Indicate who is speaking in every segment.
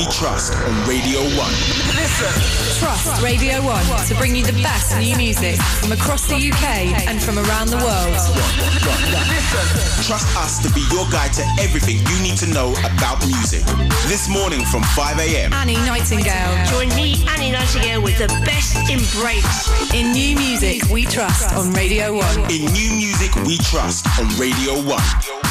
Speaker 1: we trust on Radio 1.
Speaker 2: Listen. Trust Radio 1 to bring you the best new music from across the UK and from around the world.
Speaker 1: Listen. Trust us to be your guide to everything you need to know about music. This morning from 5 a.m.
Speaker 2: Annie Nightingale.
Speaker 3: Join me, Annie Nightingale, with the best in breaks.
Speaker 2: In new music we trust on Radio 1.
Speaker 1: In new music we trust on Radio 1.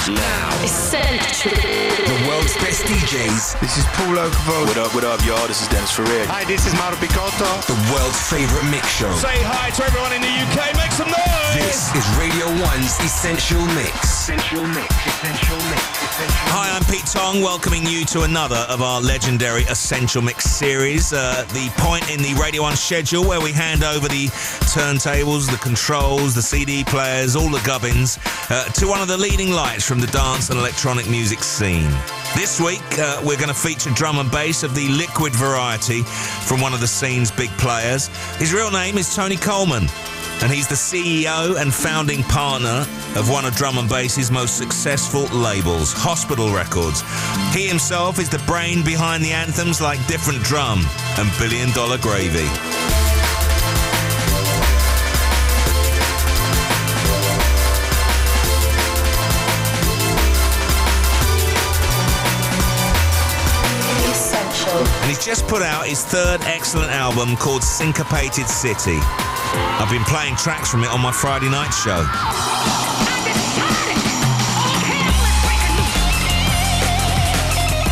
Speaker 4: Now.
Speaker 3: Essential.
Speaker 4: The world's best DJs.
Speaker 5: This is Paul Oakenfold.
Speaker 6: What up, what up, y'all? This is Dennis Ferrer.
Speaker 7: Hi, this is Mauro Picotto.
Speaker 4: The world's favorite mix show.
Speaker 8: Say hi to everyone in the UK. Make some noise.
Speaker 4: This is Radio 1's Essential Mix.
Speaker 9: Essential Mix. Essential Mix. Essential
Speaker 10: Hi, I'm Pete Tong, welcoming you to another of our legendary Essential Mix series. Uh, the point in the Radio 1 schedule where we hand over the turntables, the controls, the CD players, all the gubbins uh, to one of the leading lights from the dance and electronic music scene. This week, uh, we're going to feature drum and bass of the liquid variety from one of the scene's big players. His real name is Tony Coleman and he's the CEO and founding partner of one of drum and bass's most successful labels, Hospital Records. He himself is the brain behind the anthems like Different Drum and Billion Dollar Gravy. He's just put out his third excellent album called Syncopated City. I've been playing tracks from it on my Friday night show.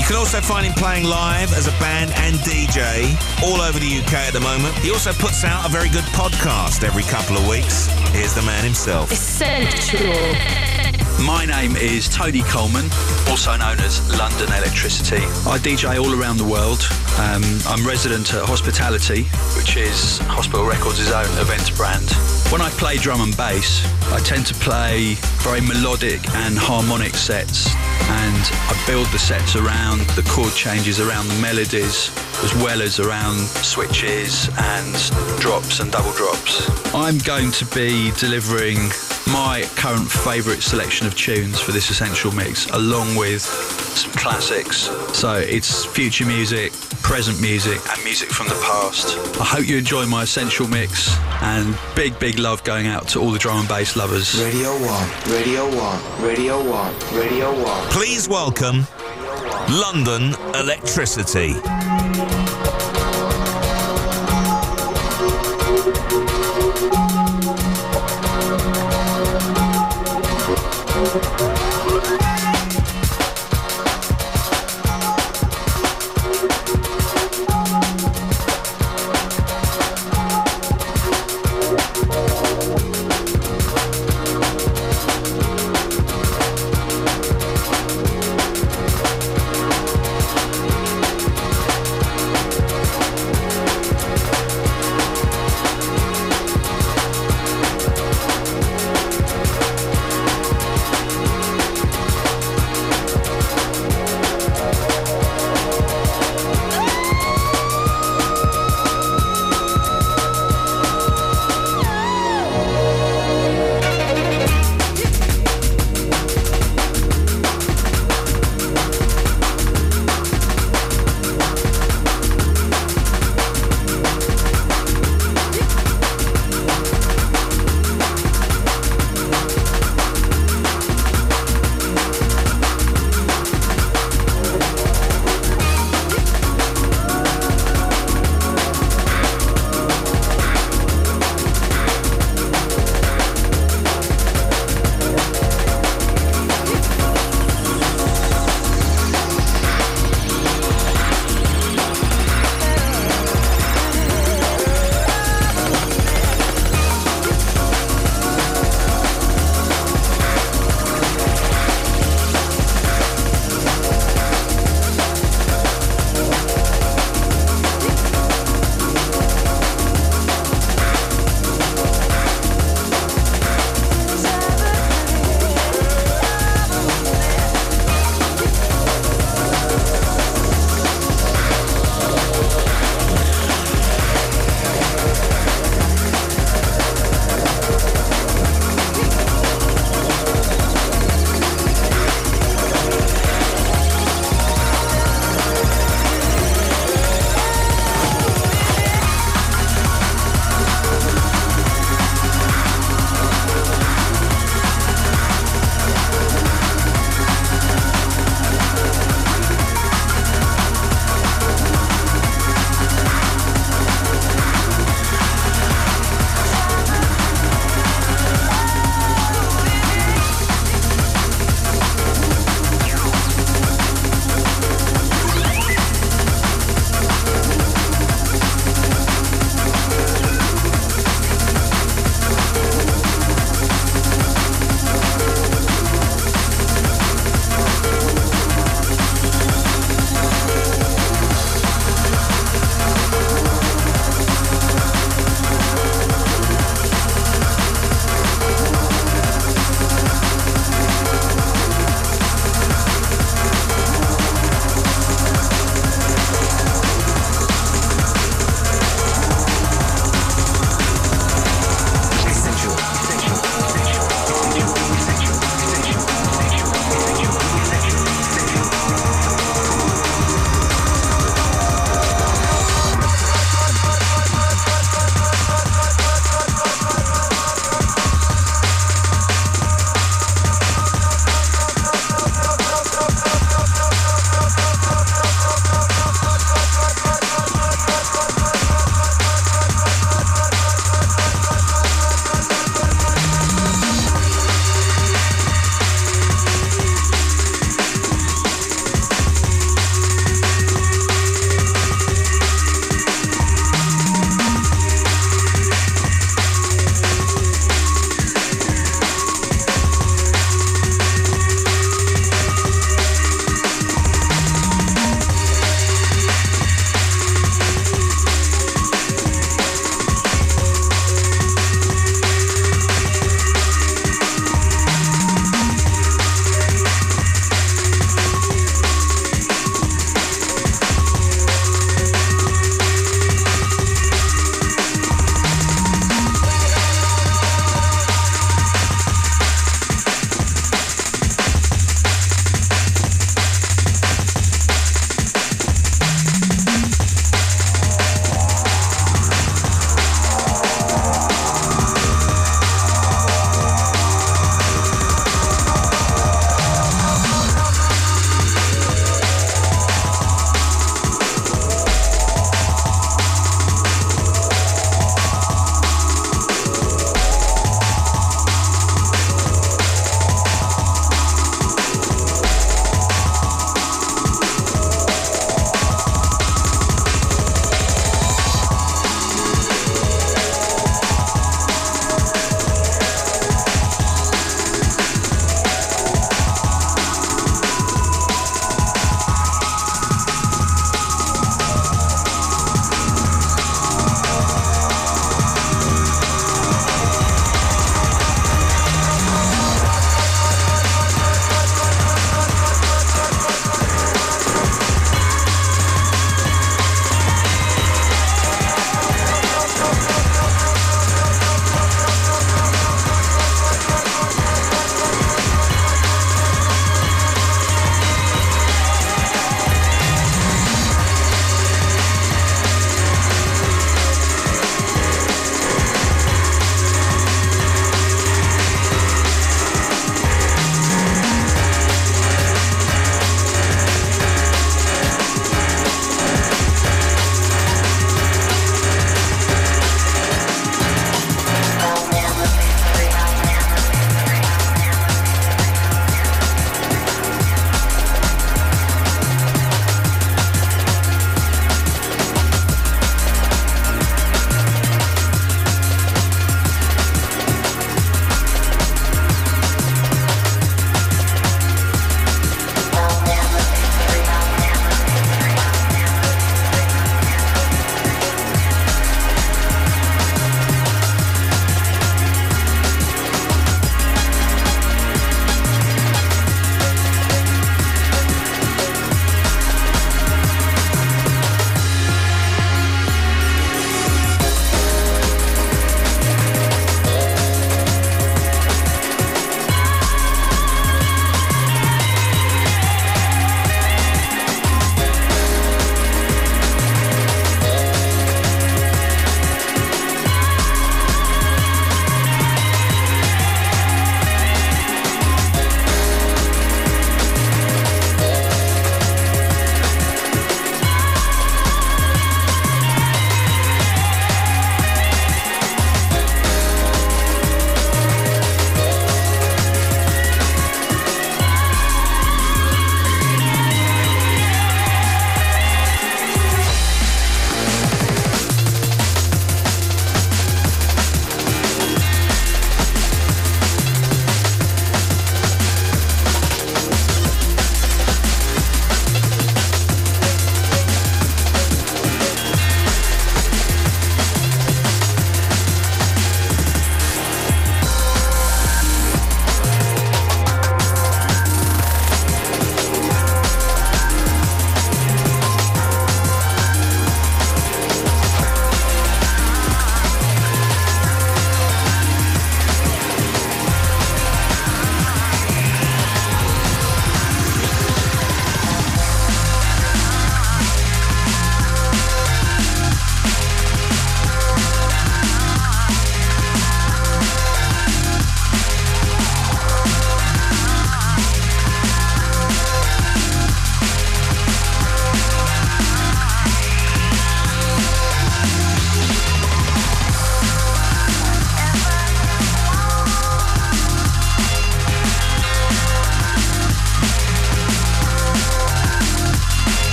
Speaker 10: You can also find him playing live as a band and DJ all over the UK at the moment. He also puts out a very good podcast every couple of weeks. Here's the man himself.
Speaker 3: Essential.
Speaker 6: My name is Tony Coleman, also known as London Electricity. I DJ all around the world. Um, I'm resident at Hospitality, which is Hospital Records' own events brand. When I play drum and bass, I tend to play very melodic and harmonic sets, and I build the sets around the chord changes, around the melodies, as well as around switches and drops and double drops. I'm going to be delivering my current favourite selection of tunes for this essential mix, along with some classics. So it's future music, present music, and music from the past. I hope you enjoy my essential mix, and big, big love going out to all the drum and bass lovers.
Speaker 11: Radio 1, Radio 1, Radio 1, Radio 1.
Speaker 10: Please welcome London Electricity.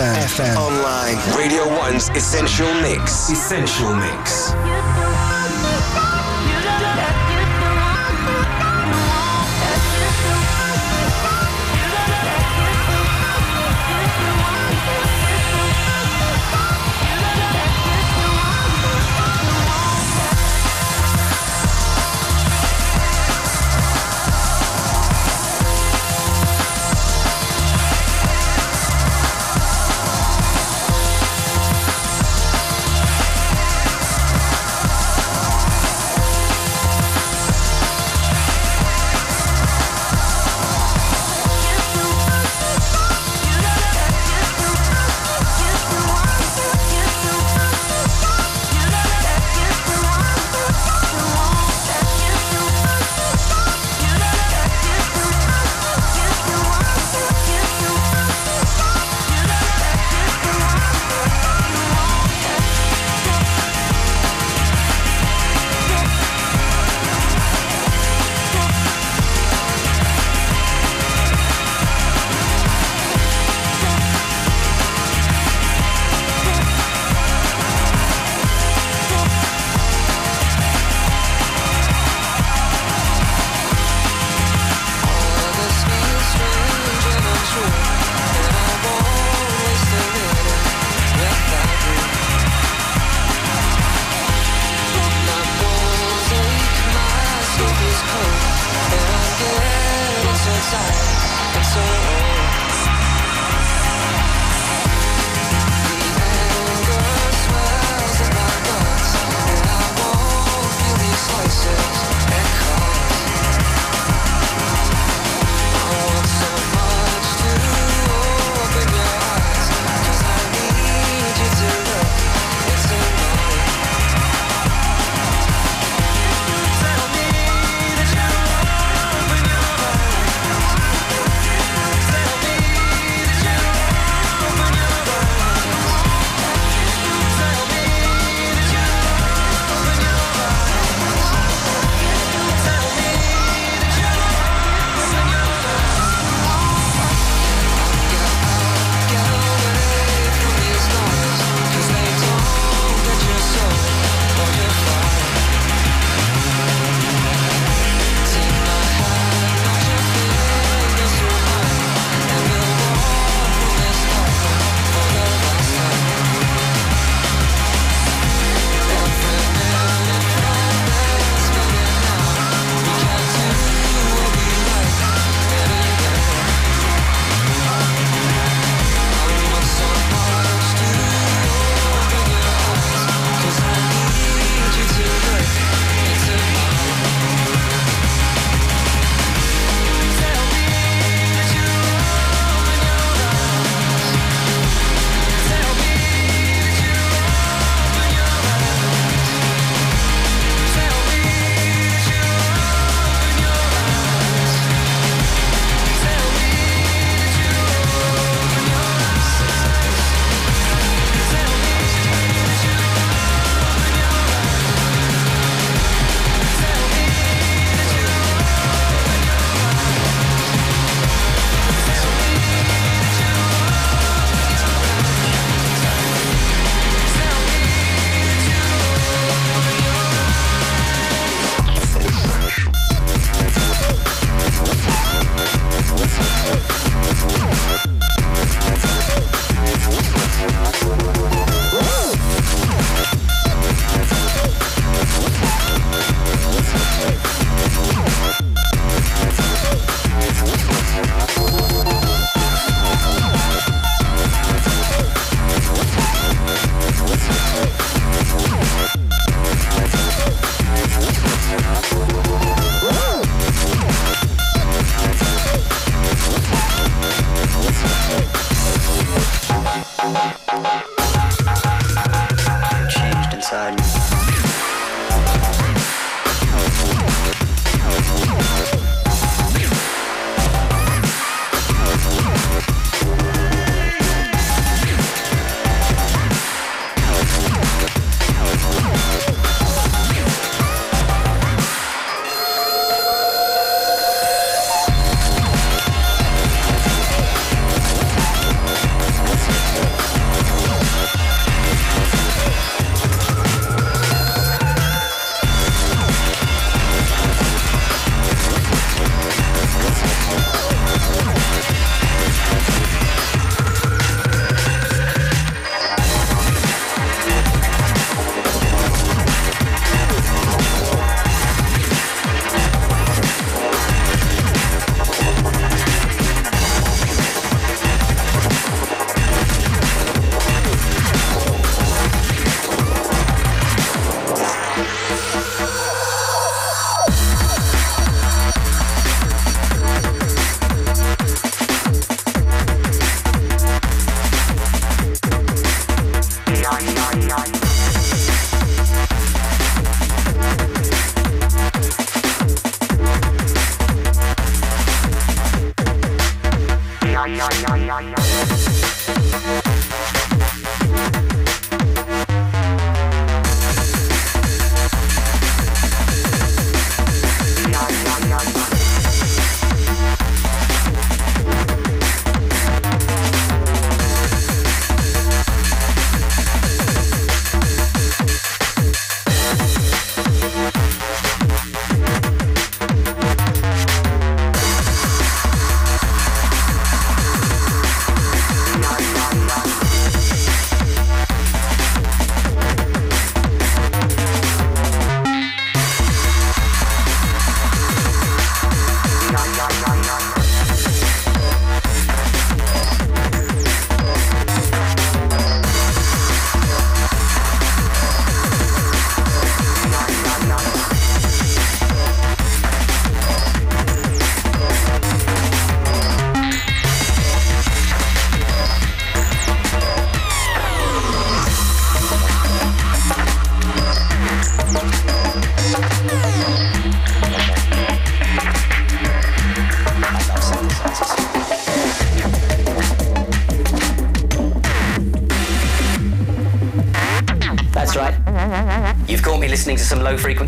Speaker 12: FM. FM. Online.
Speaker 13: Radio 1's Essential Mix. Essential Mix.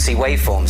Speaker 5: Frequency waveforms.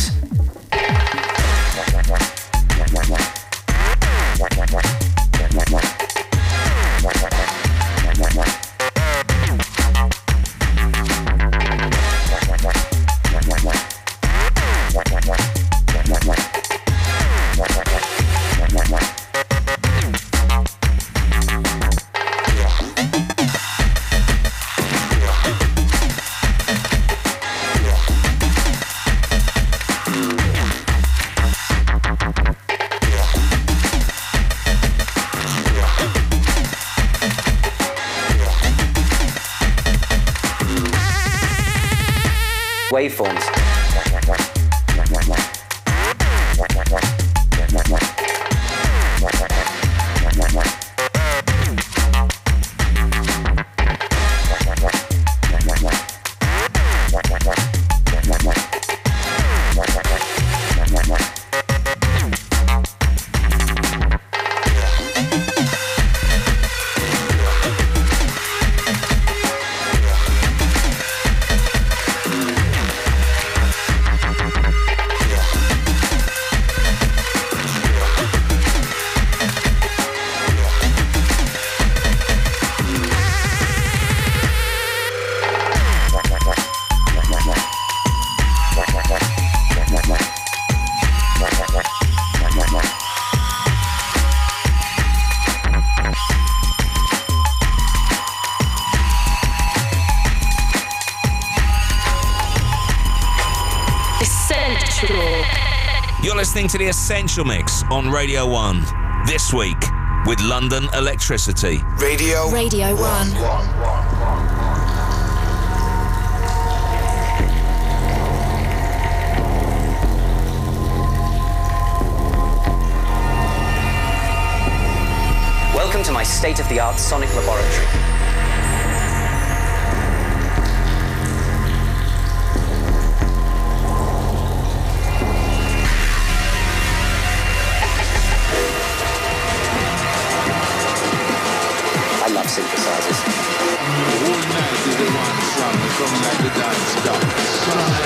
Speaker 10: Listening to the Essential Mix on Radio 1 this week with London Electricity.
Speaker 4: Radio.
Speaker 2: Radio 1.
Speaker 5: Welcome to my state of the art sonic laboratory.
Speaker 13: from the dance stop.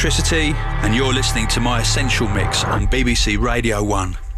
Speaker 13: Elektricity, and
Speaker 6: you're listening to my Essential Mix on BBC Radio 1.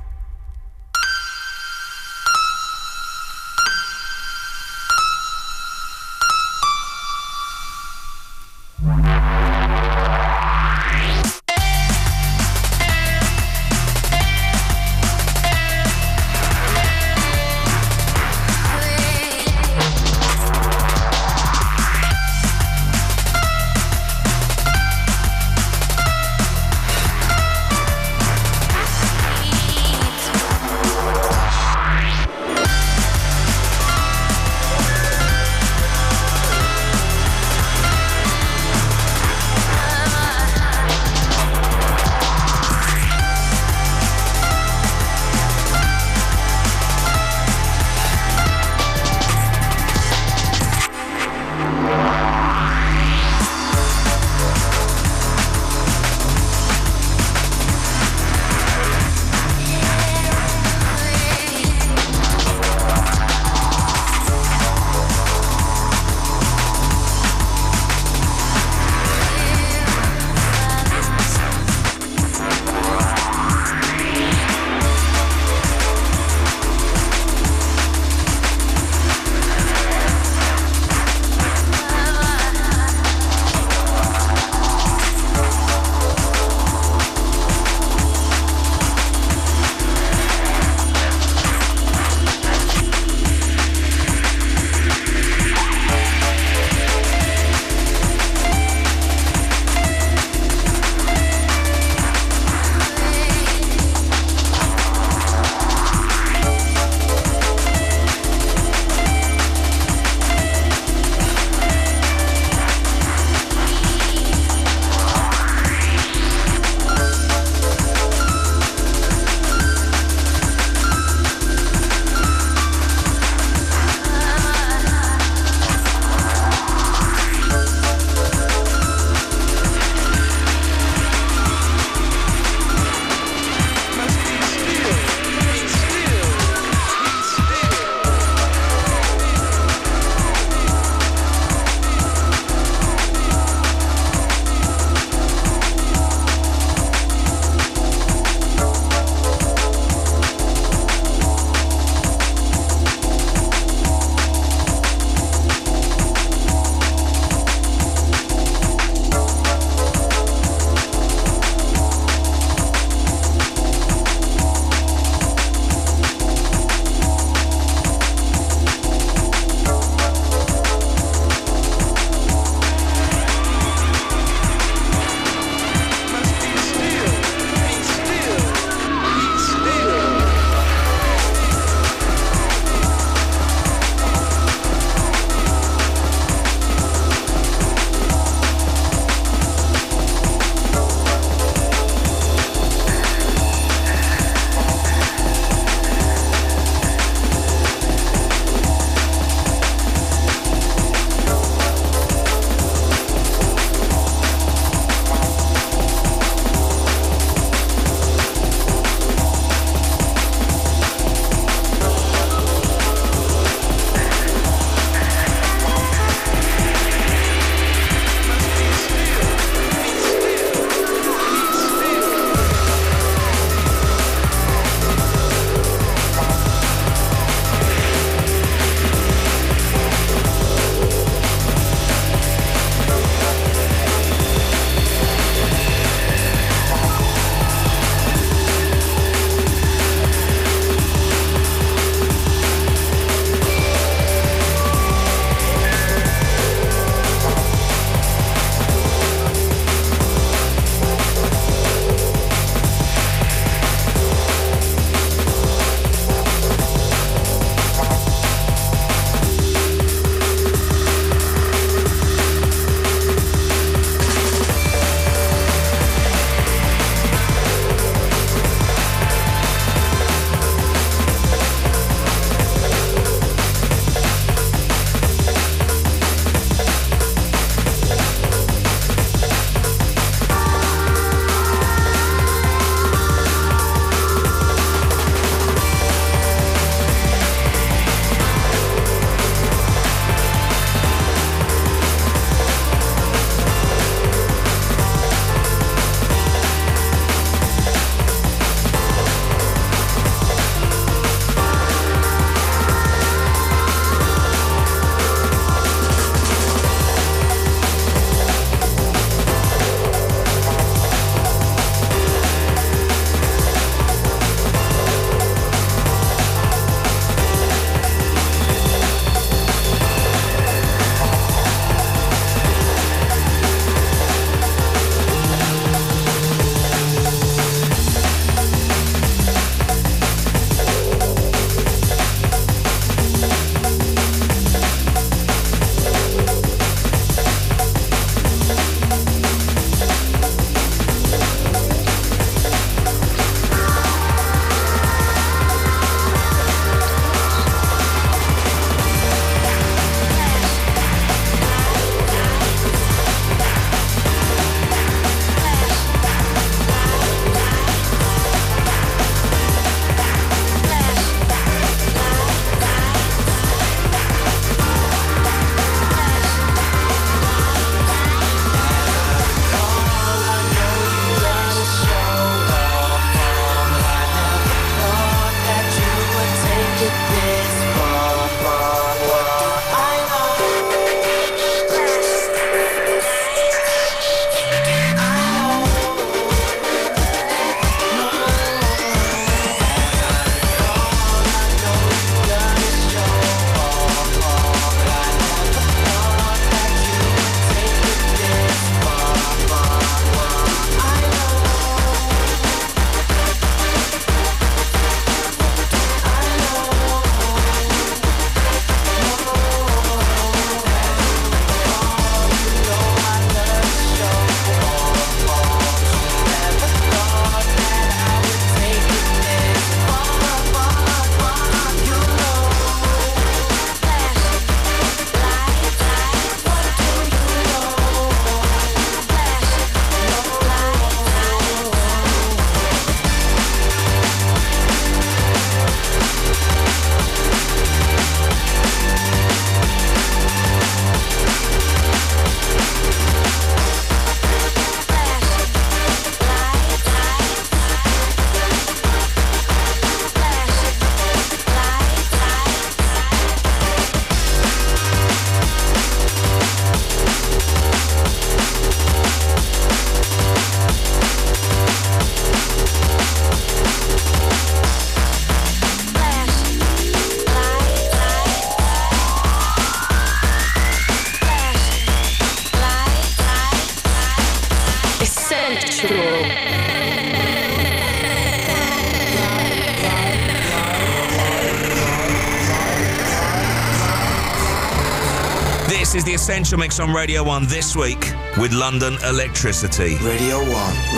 Speaker 10: Is the Mix on Radio 1 this week with London Elektricity.
Speaker 13: Radio 1,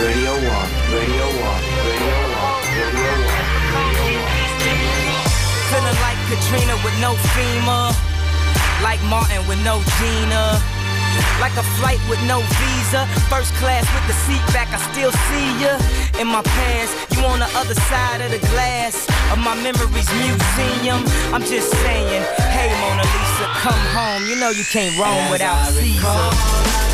Speaker 13: Radio 1, Radio 1, Radio 1, Radio 1.
Speaker 14: Feeling like Katrina with no FEMA. Like Martin with no Gina. Like a flight with no visa. First class with the seat back, I still see ya. In my past, you on the other side of the glass of my memories museum. I'm just saying, hey Mona Lisa, come home. You know you can't roam without Caesar.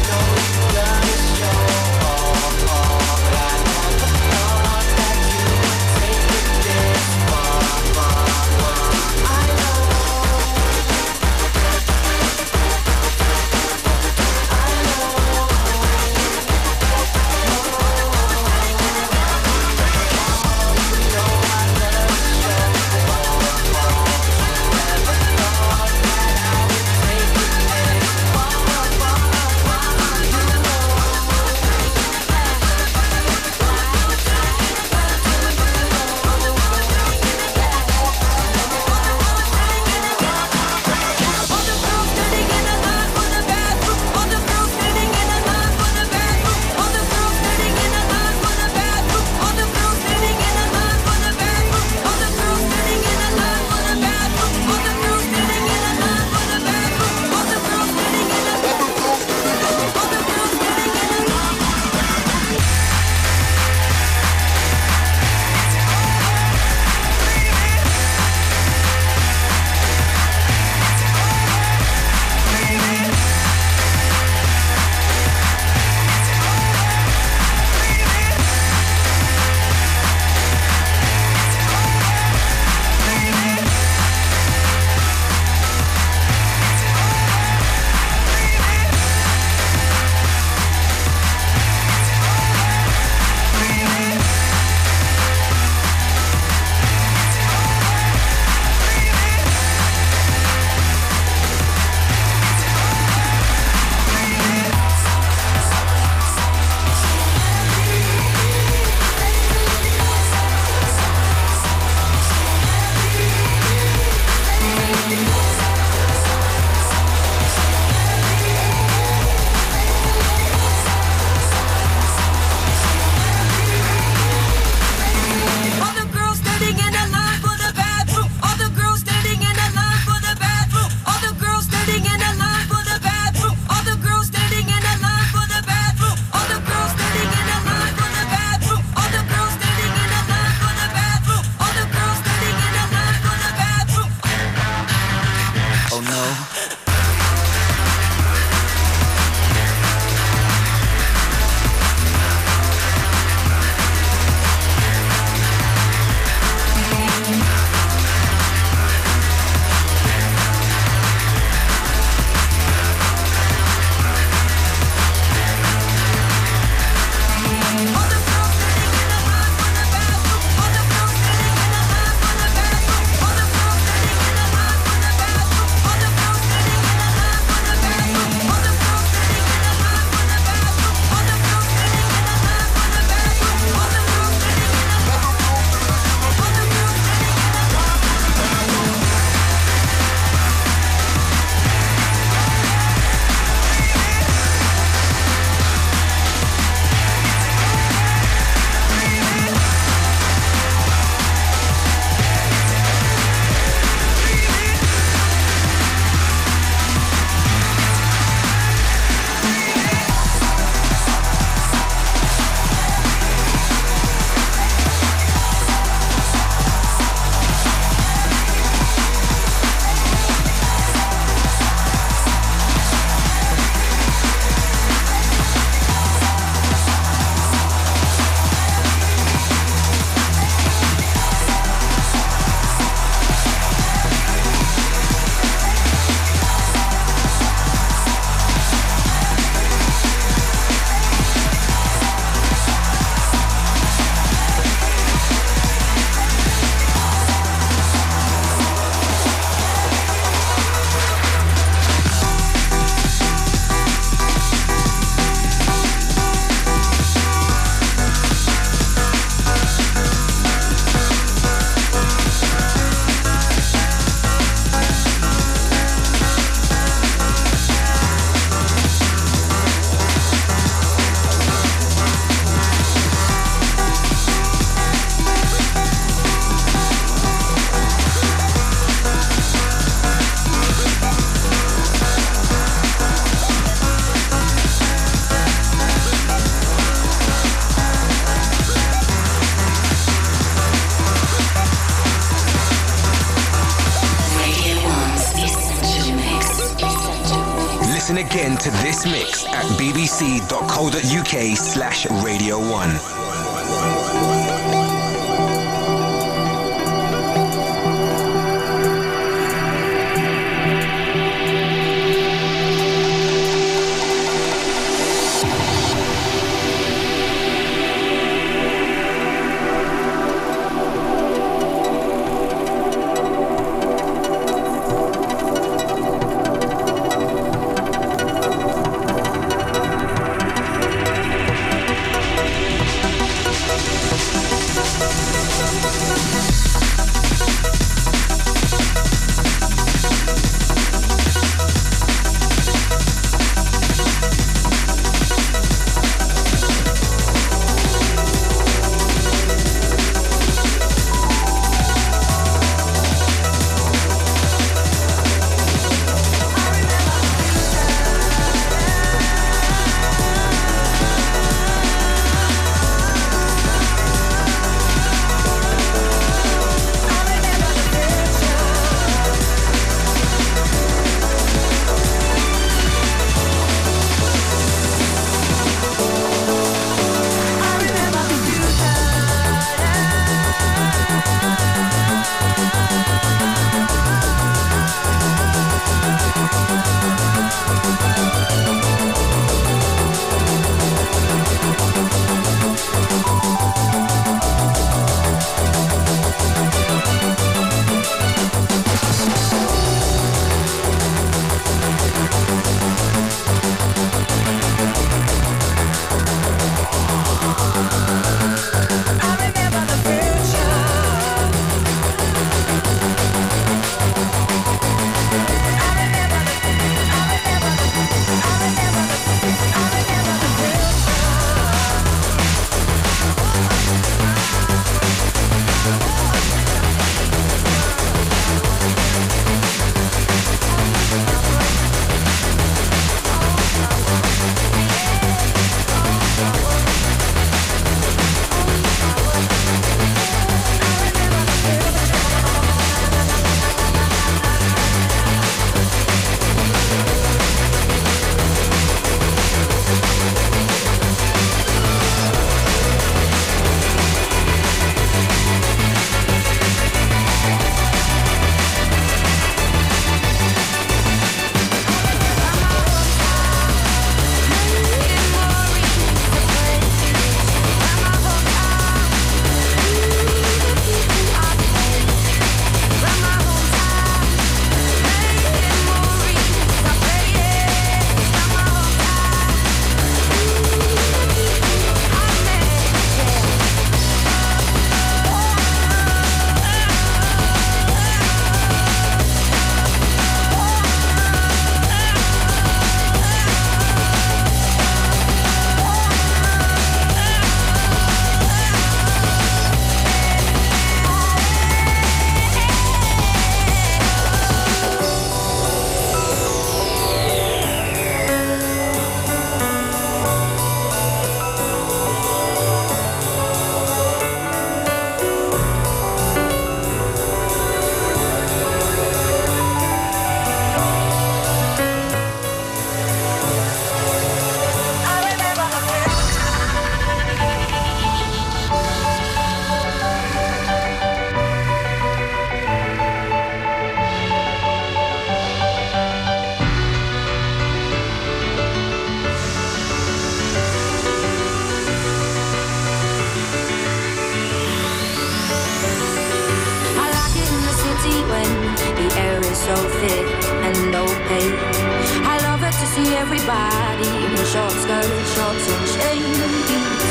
Speaker 15: Schwarz und
Speaker 10: Stein und Dienst.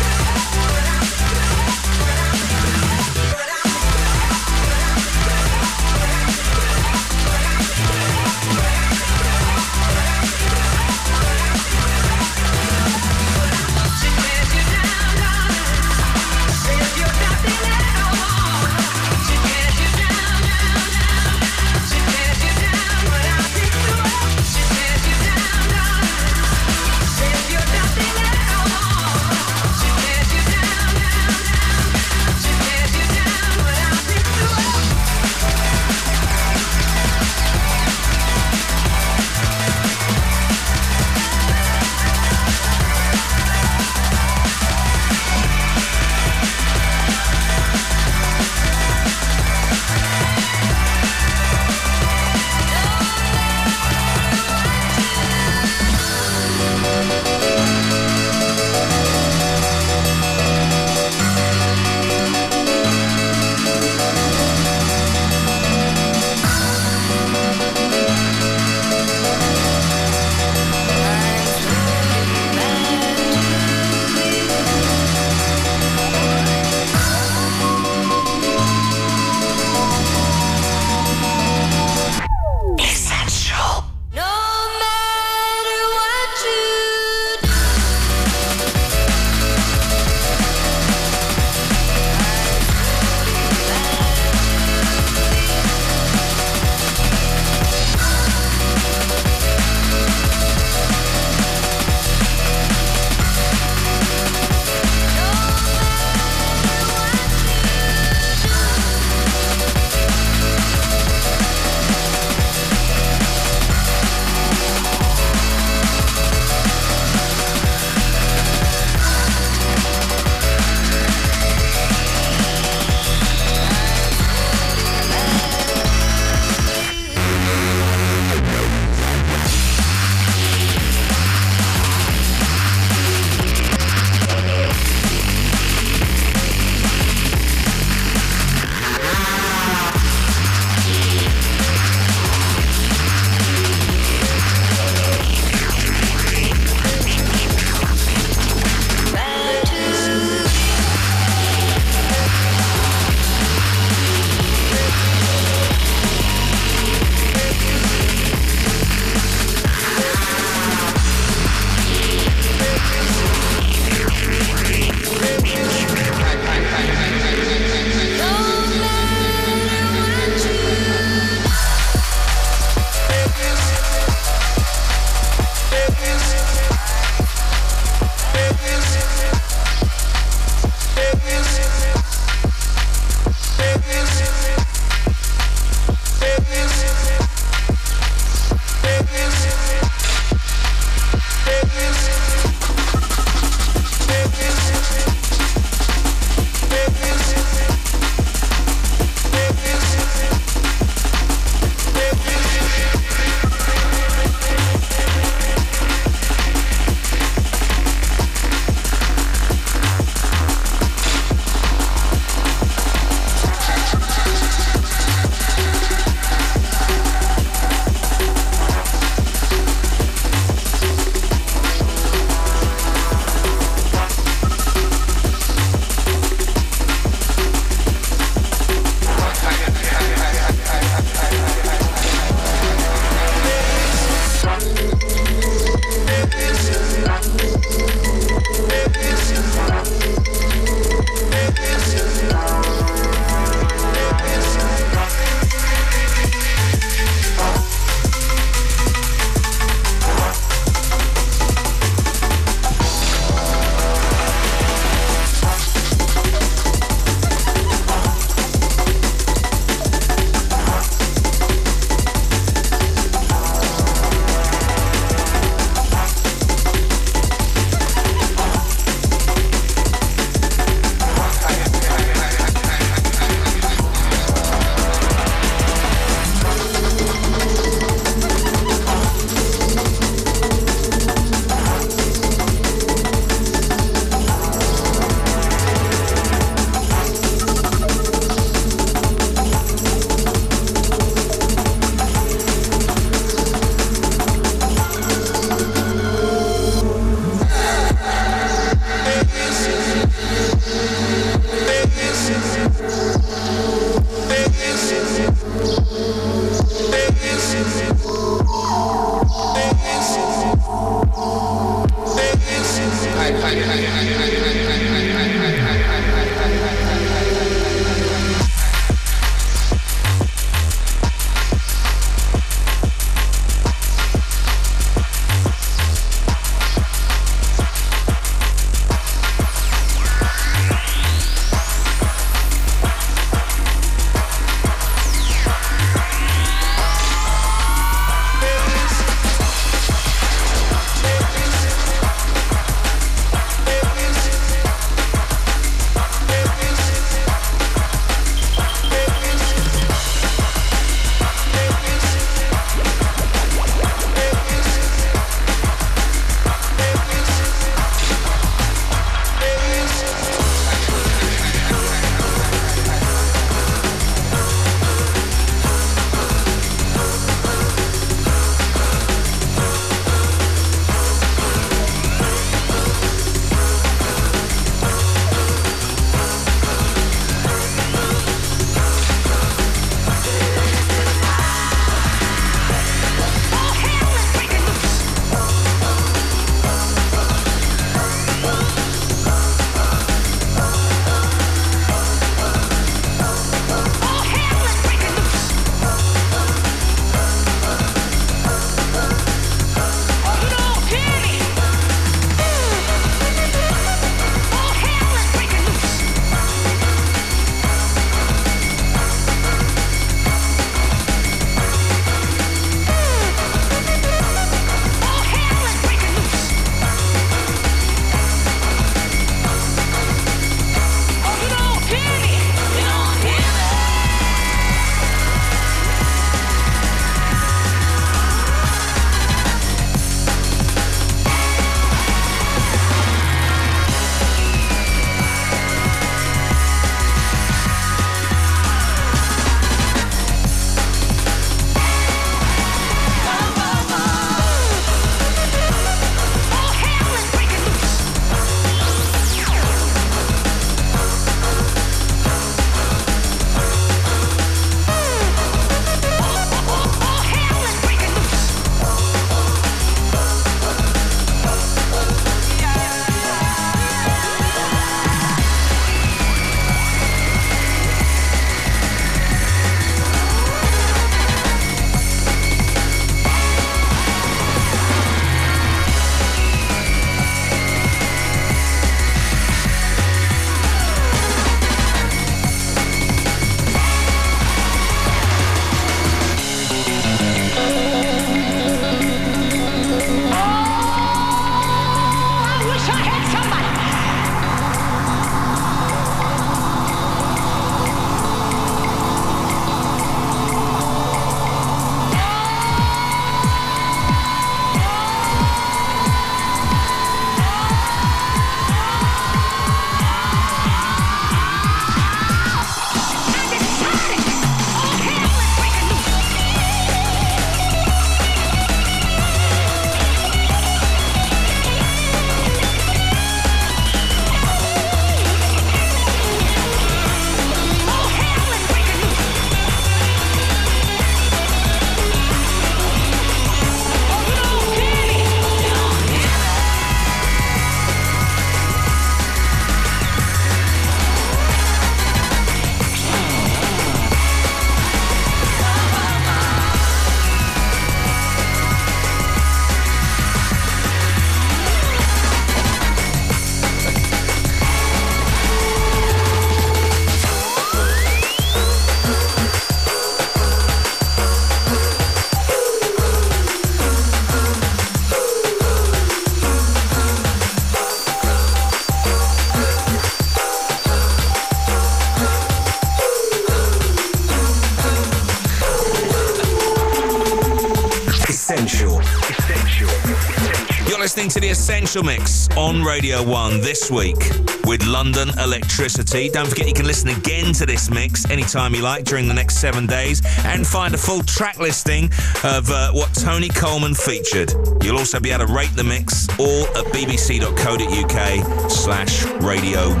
Speaker 10: Essential Mix on Radio 1 this week with London Elektricity. Don't forget you can listen again to this mix anytime you like during the next seven days and find a full track listing of uh, what Tony Colman featured. You'll also be able to rate the mix all at bbc.co.uk slash Radio 1.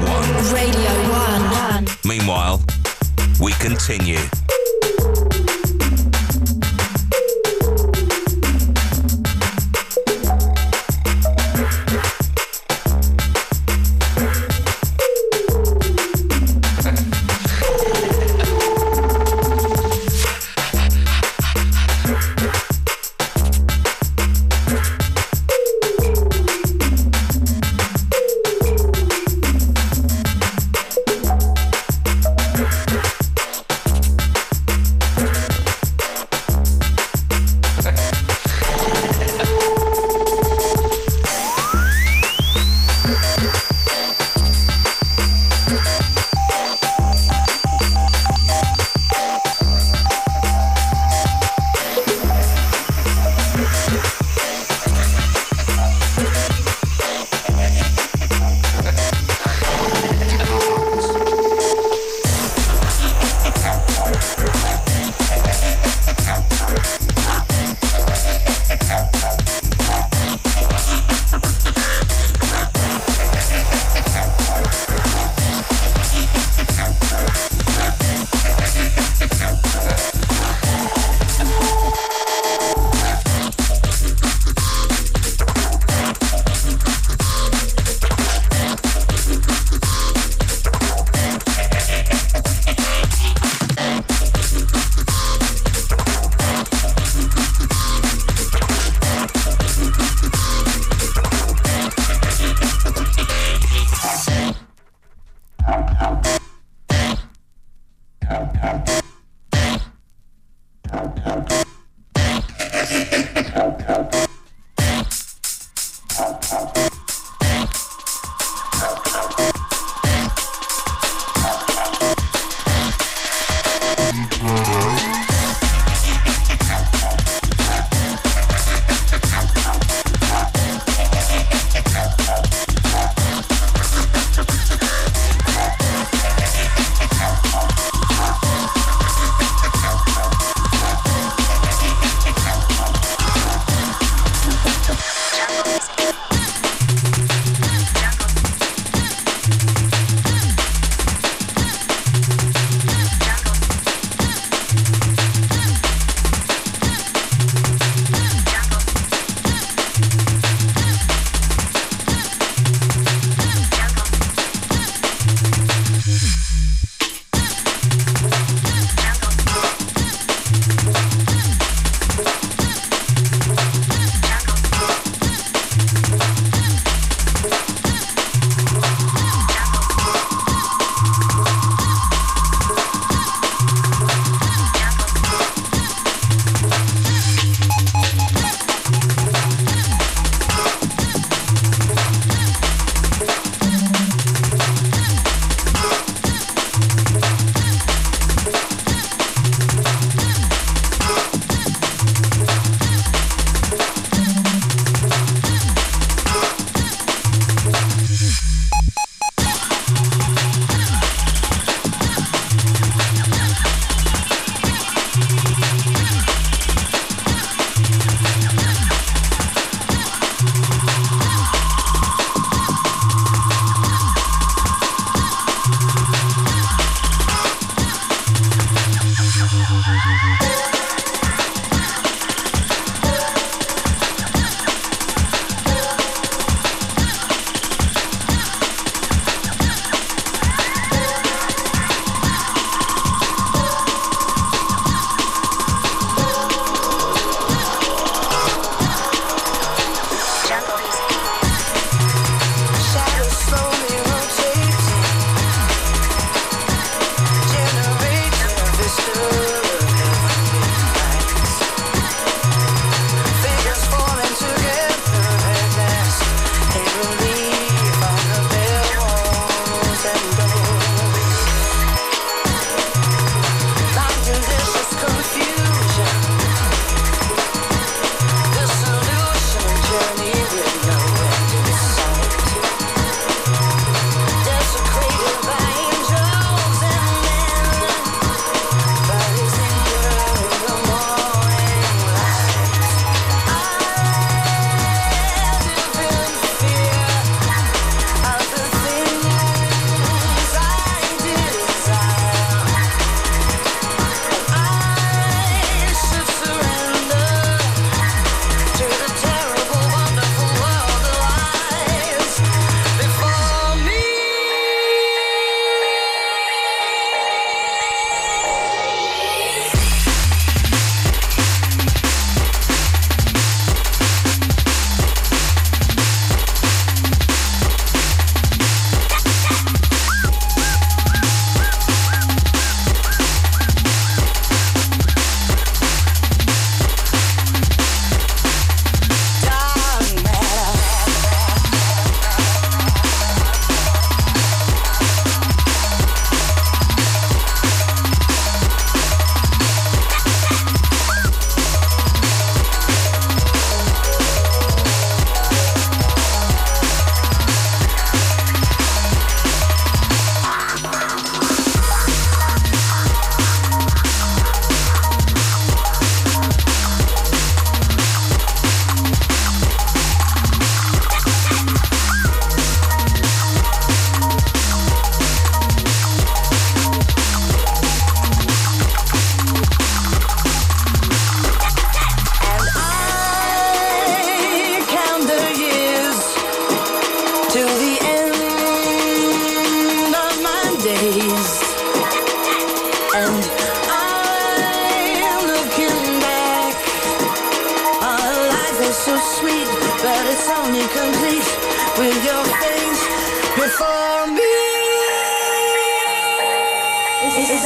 Speaker 2: Radio 1.
Speaker 10: Meanwhile, we continue.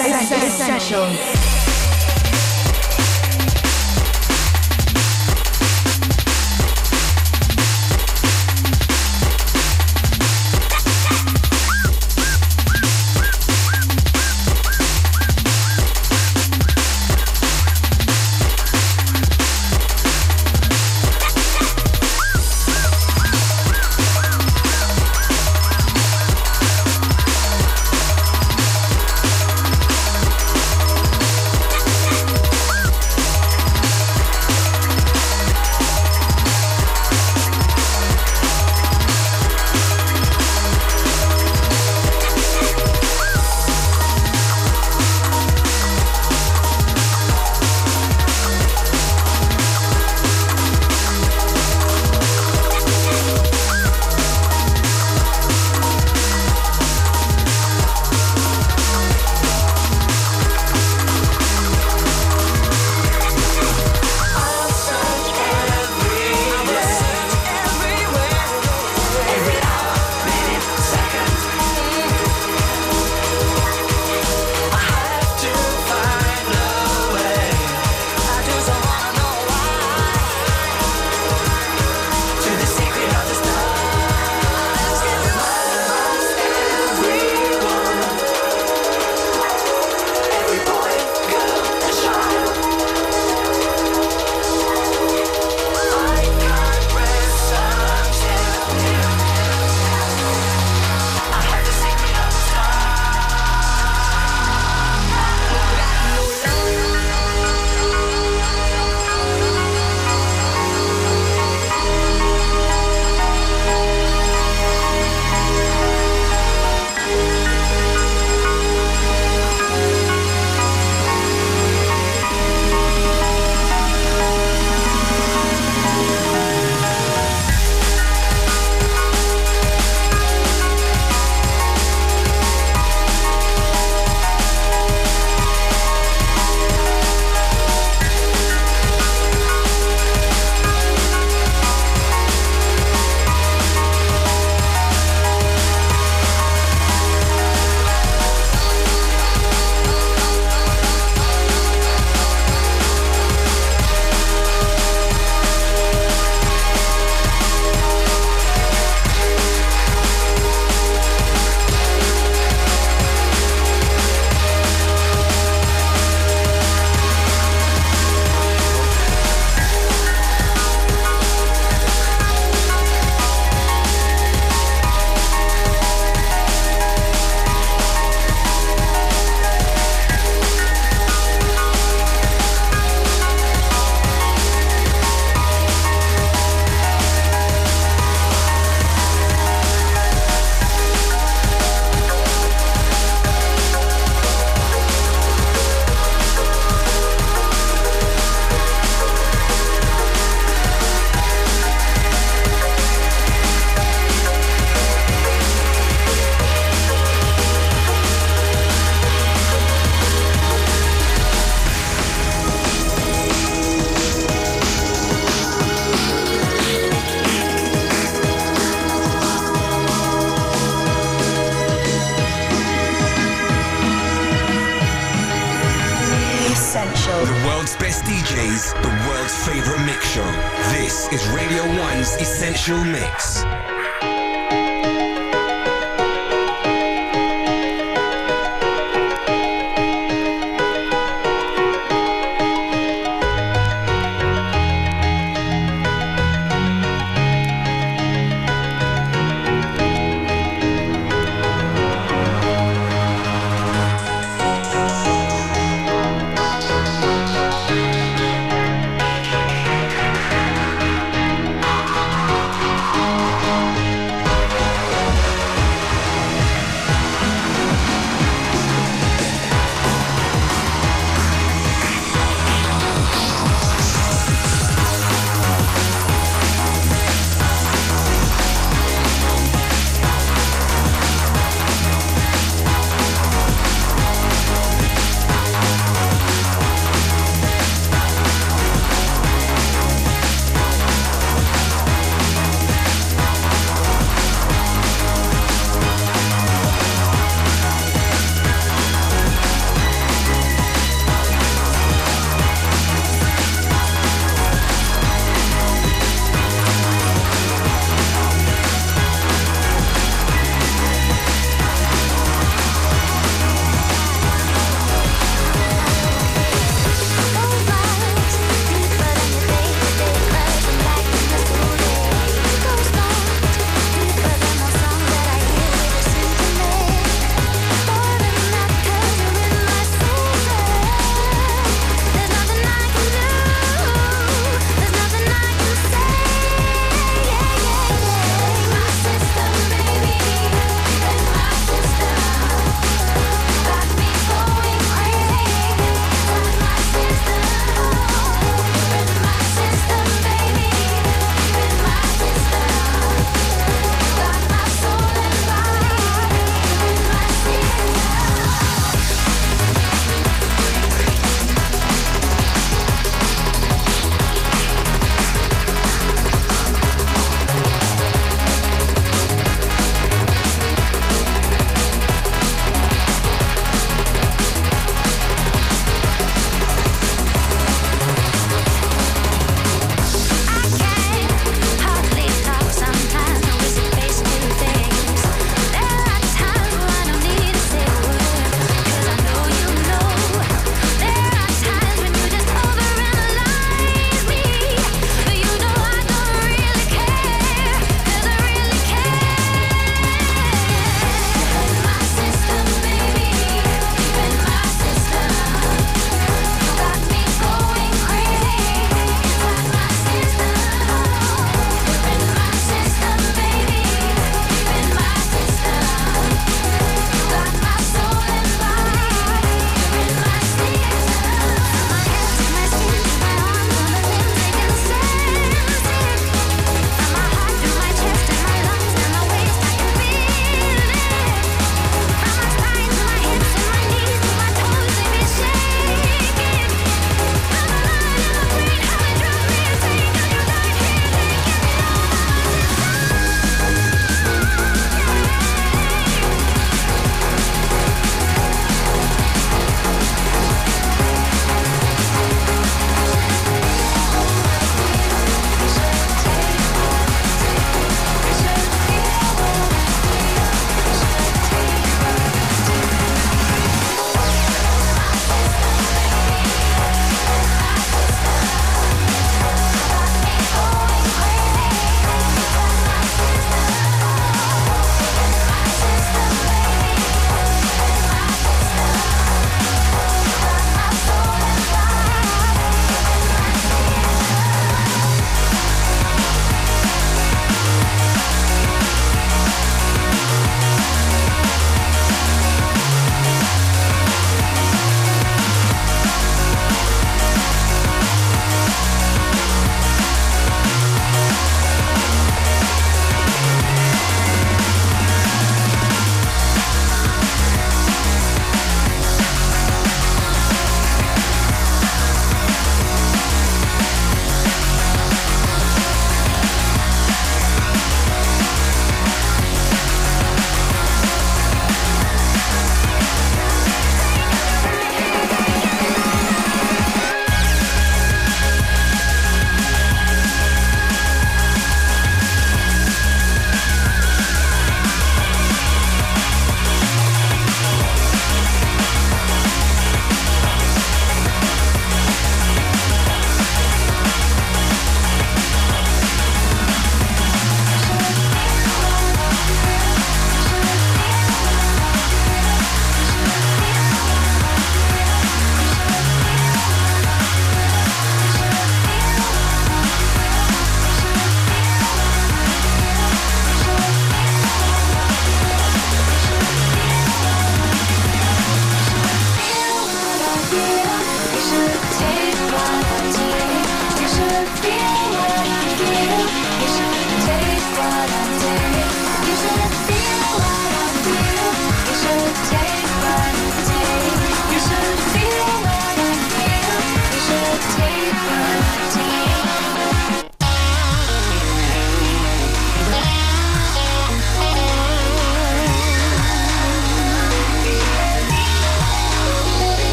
Speaker 15: It's essential. world's best DJs, the world's favorite
Speaker 16: mix show.
Speaker 6: This is Radio 1's Essential Mix.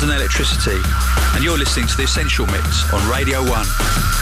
Speaker 6: London Elektricity, and you're listening to The Essential Mix on Radio 1.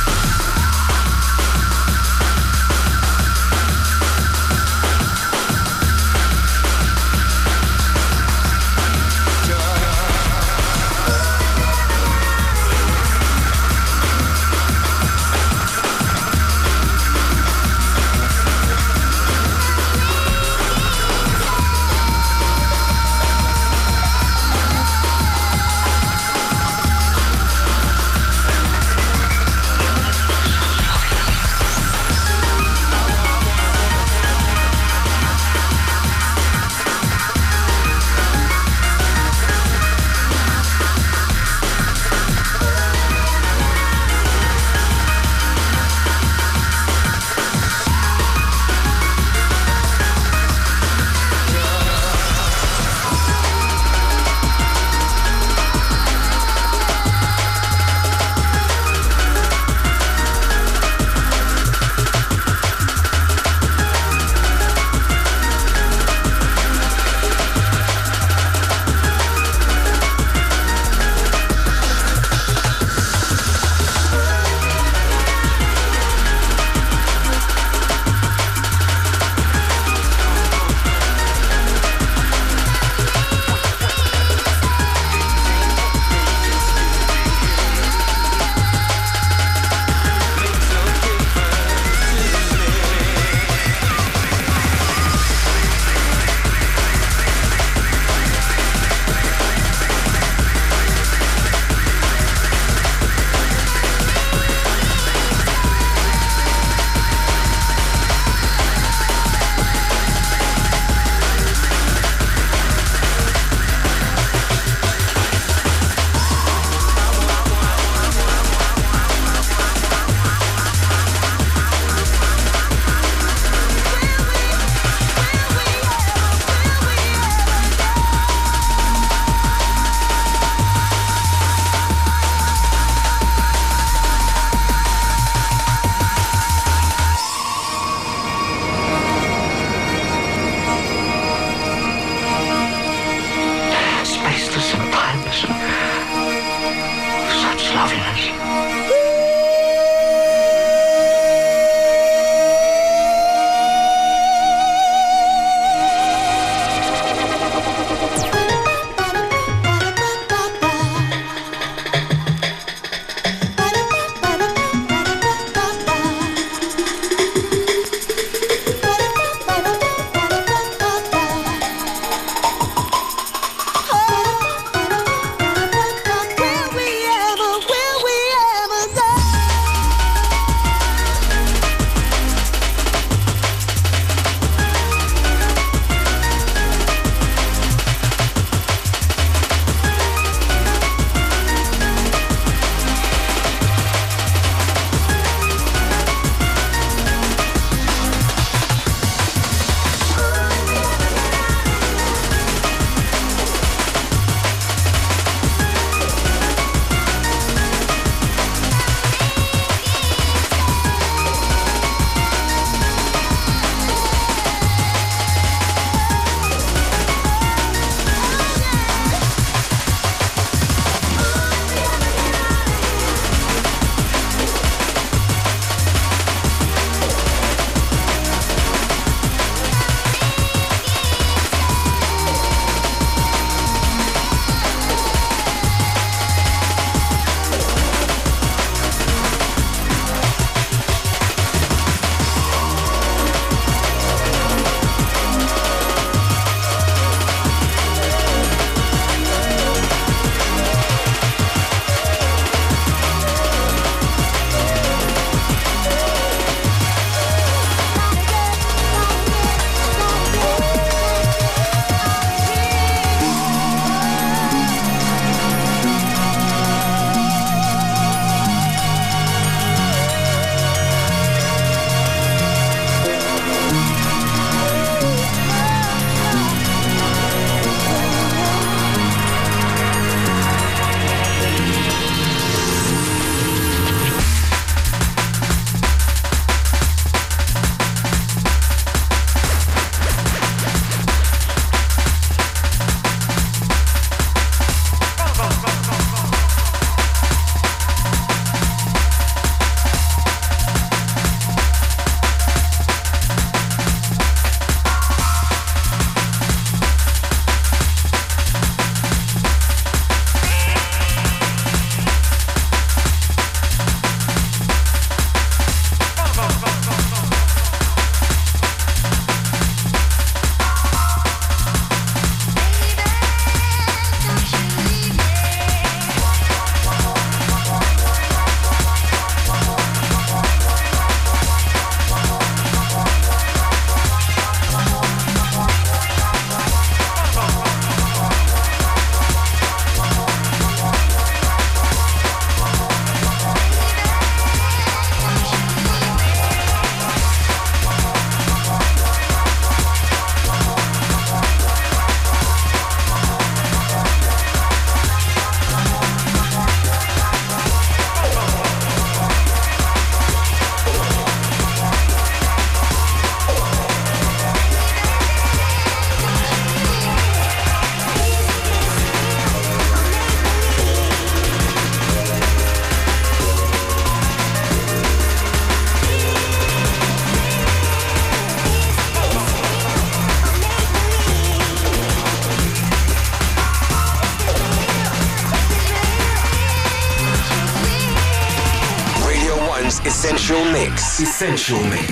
Speaker 13: Essential Mix.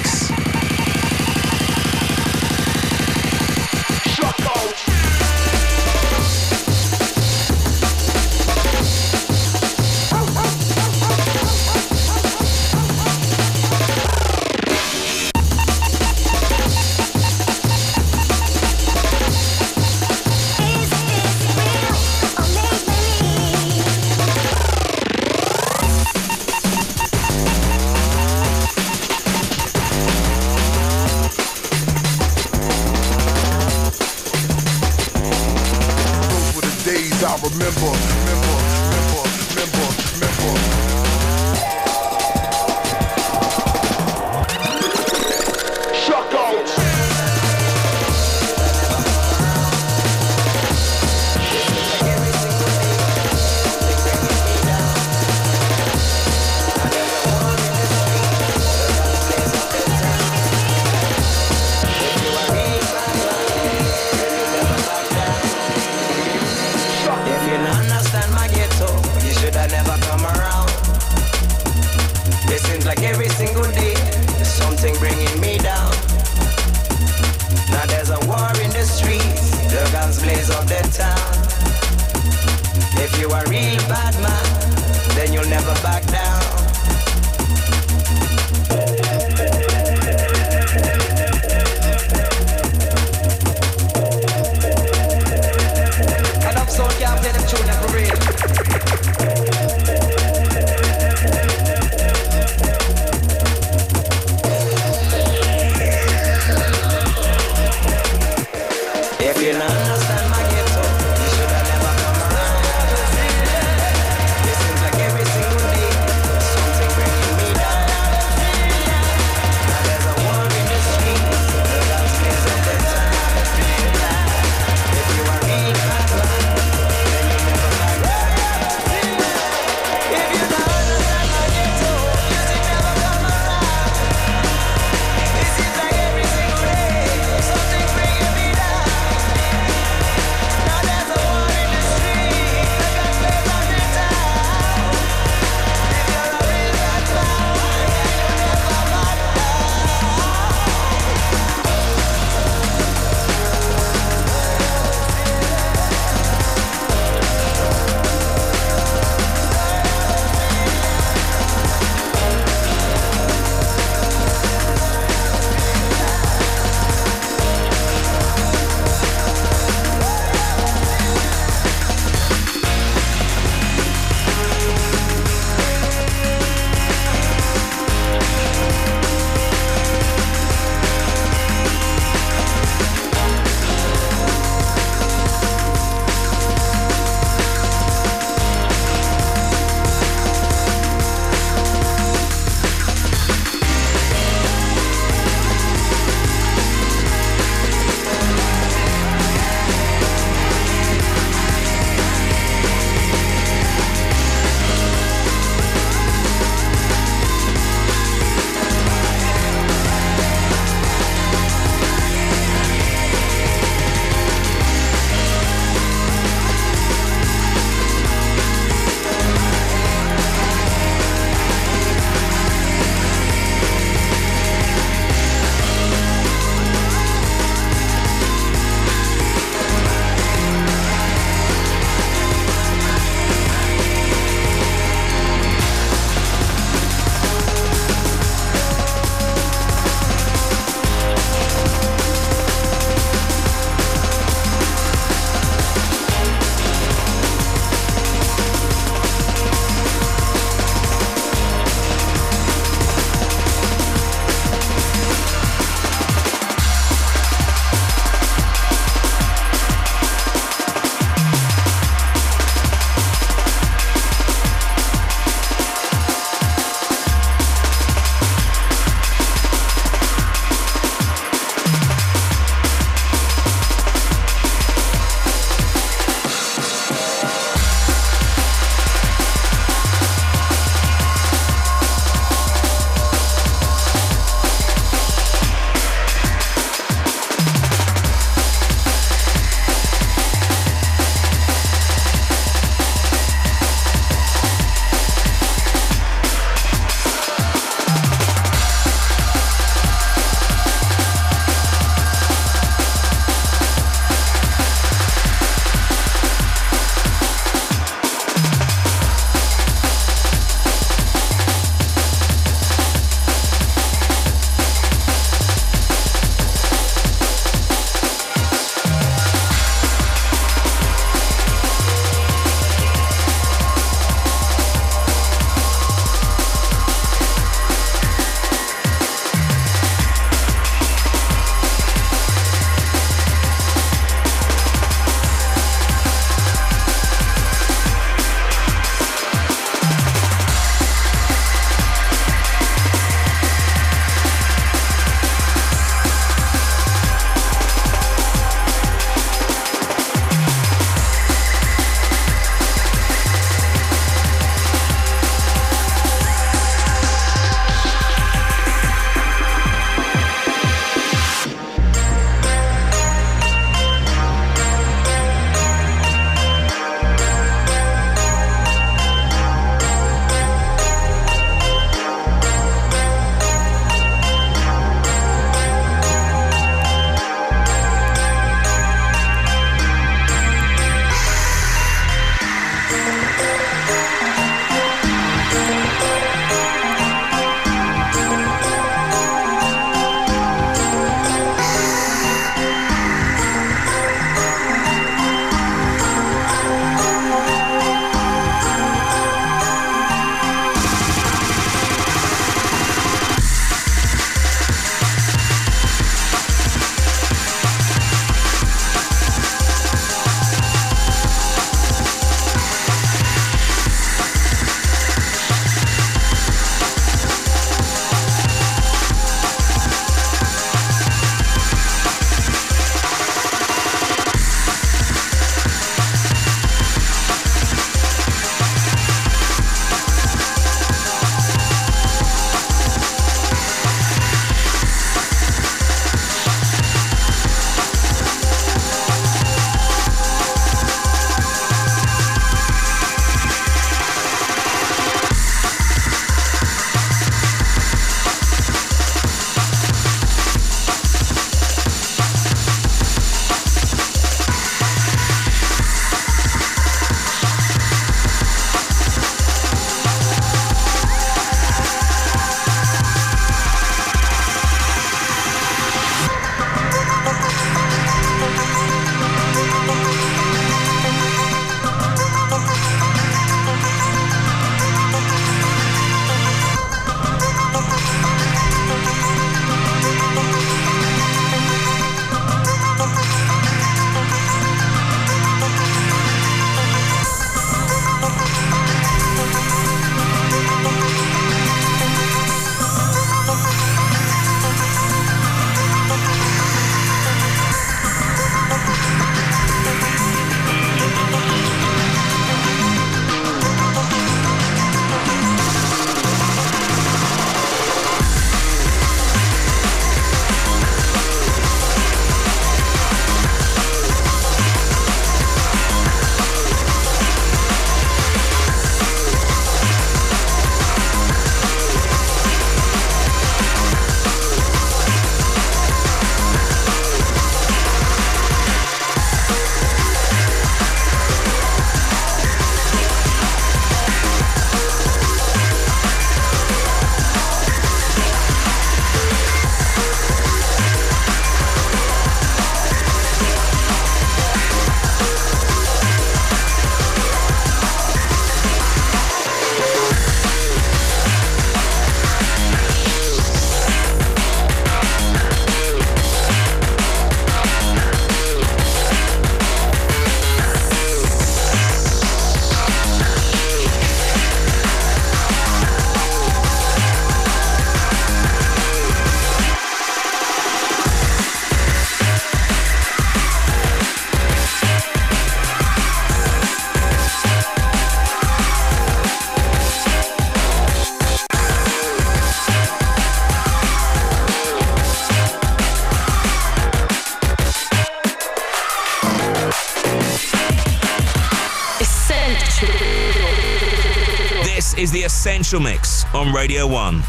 Speaker 17: Essential Mix
Speaker 18: on Radio 1.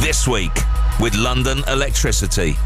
Speaker 18: This week with London
Speaker 7: Elektricity.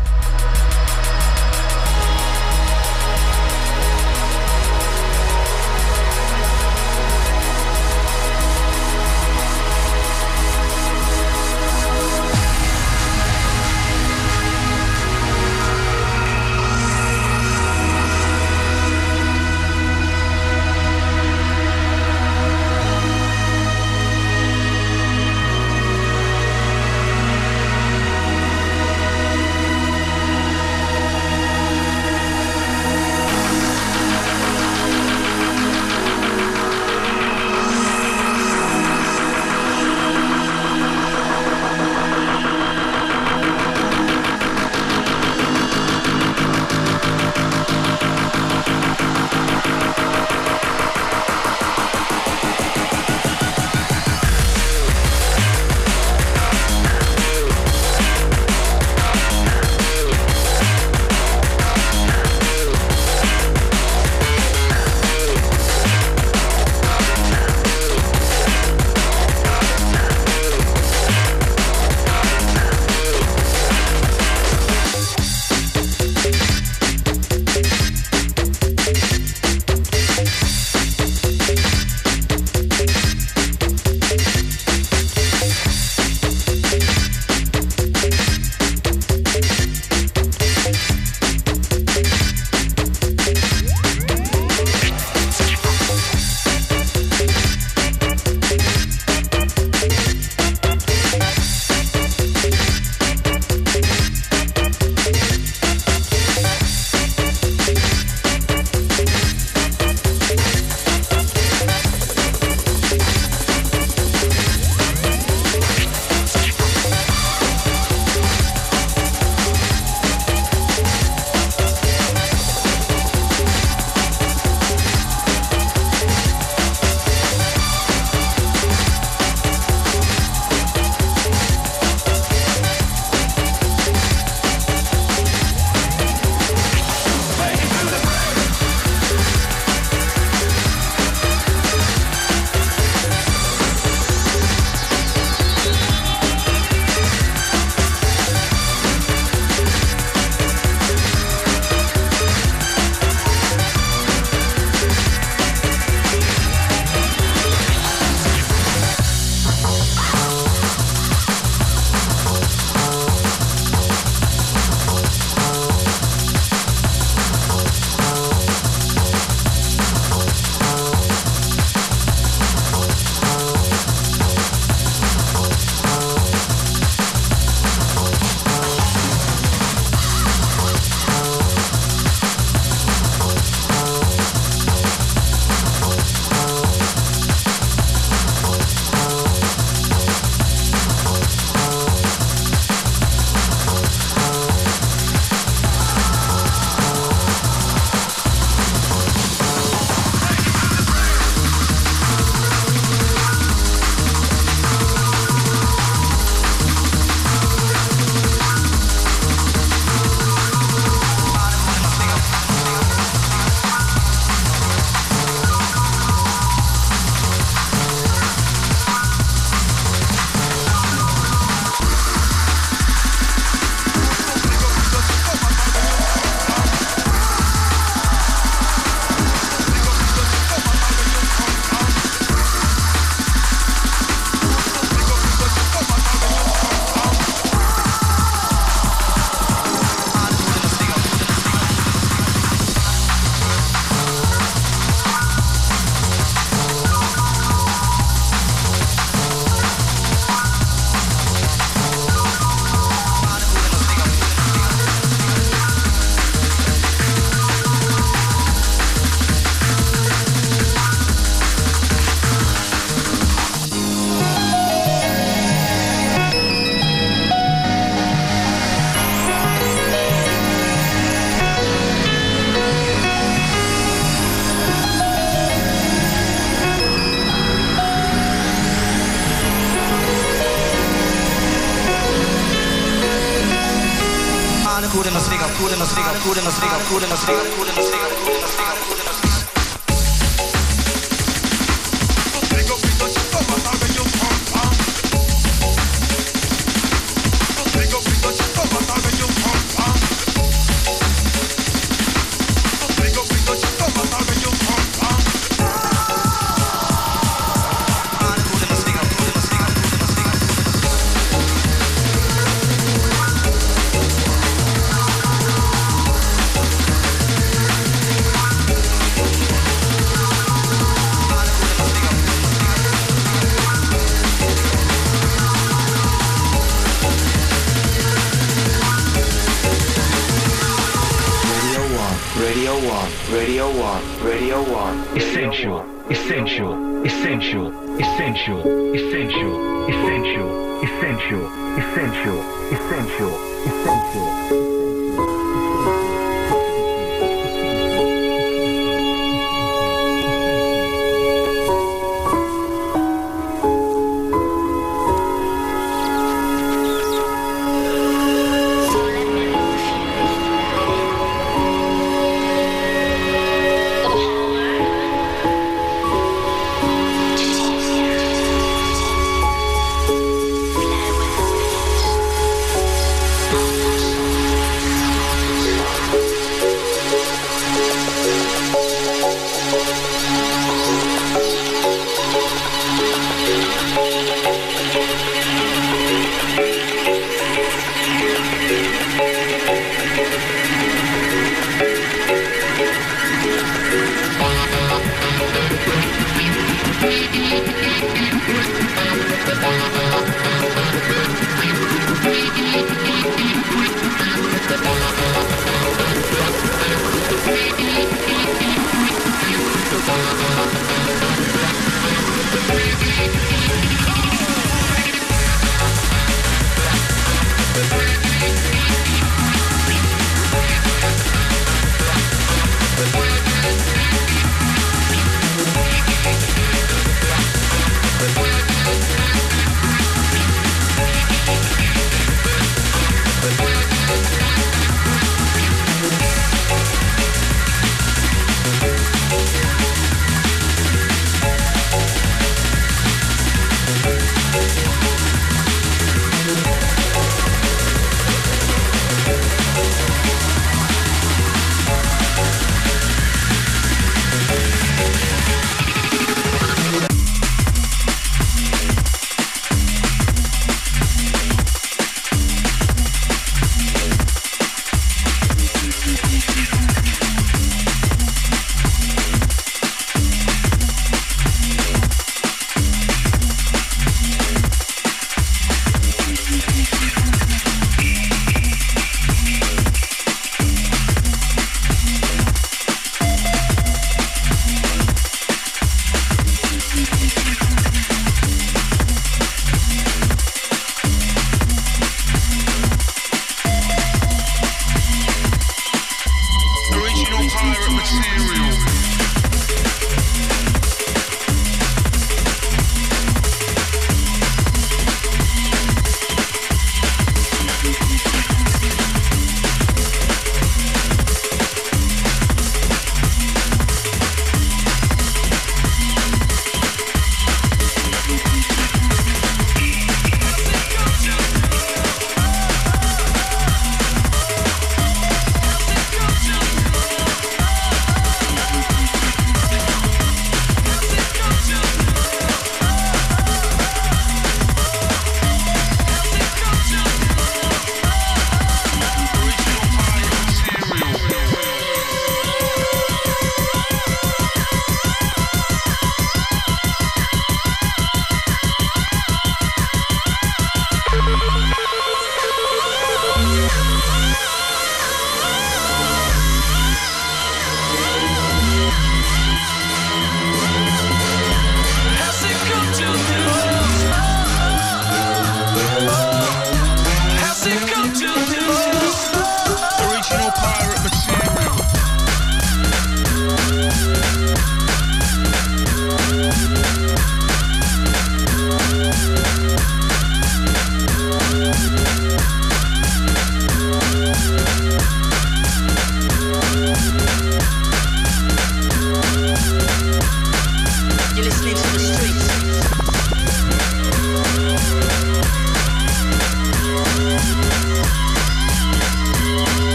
Speaker 7: Thank you.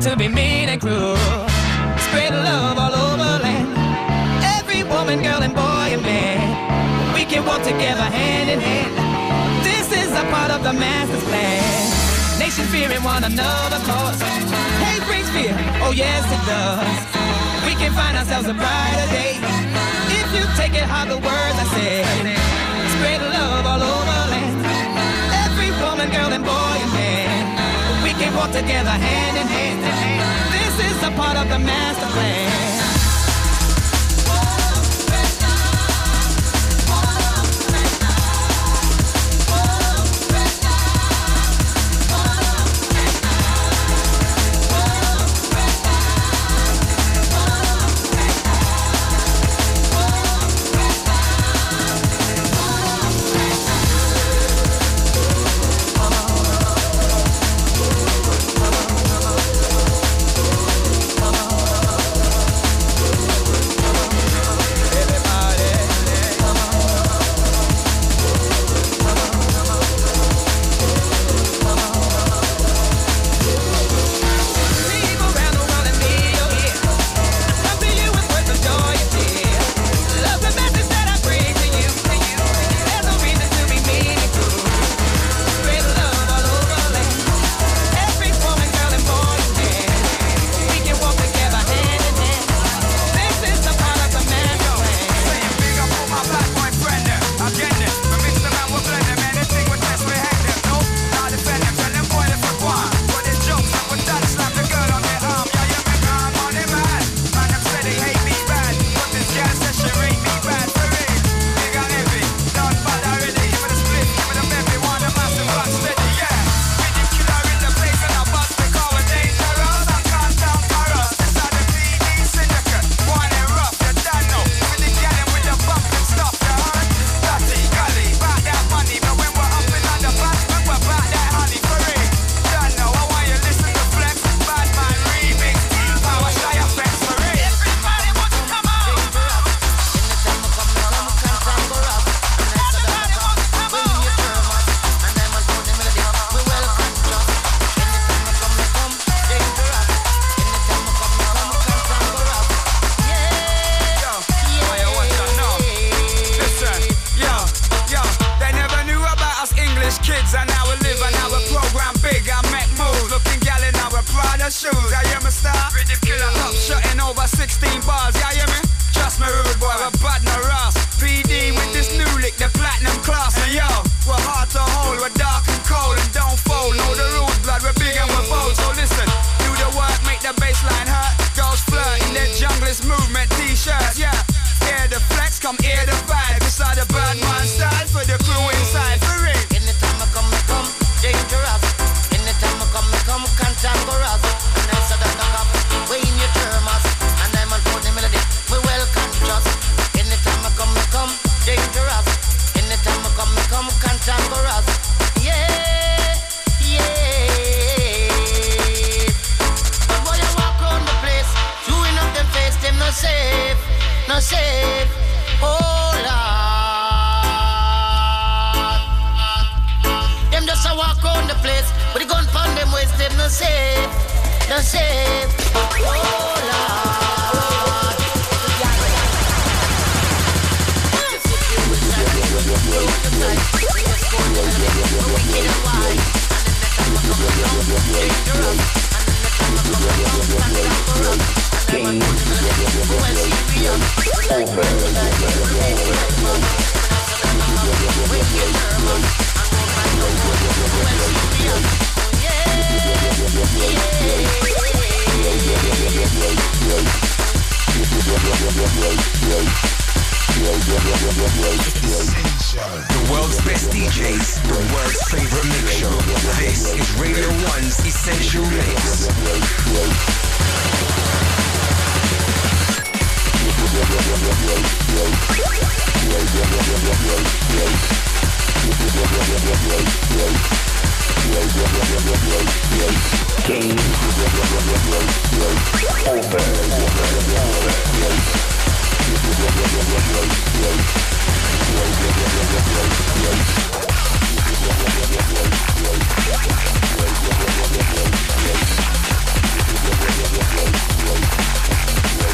Speaker 7: To be mean and cruel. Spread love all over land. Every woman, girl, and boy and man. We can walk together hand in hand. This is a part of the master's plan. Nation fearing one another cause hate brings fear. Oh yes, it does. We can find ourselves a brighter day. If you take it hard, the words I say. Spread love all over land. Every woman, girl, and boy and man. Walk together hand in hand. This is a part of the master plan.
Speaker 13: This is Radio 1's Essential Mix.
Speaker 19: Game
Speaker 13: Radio 1.
Speaker 20: Radio 1.
Speaker 13: Essential.
Speaker 15: That's it. Many thanks to Tony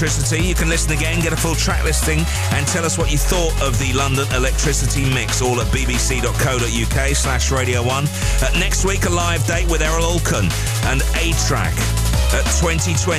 Speaker 15: Elektricity. You can listen again, get a full track listing, and tell us what you thought of the London Elektricity mix, all at bbc.co.uk slash Radio 1. Uh, next week, a live date with Erol Alkan and A Track at 2020.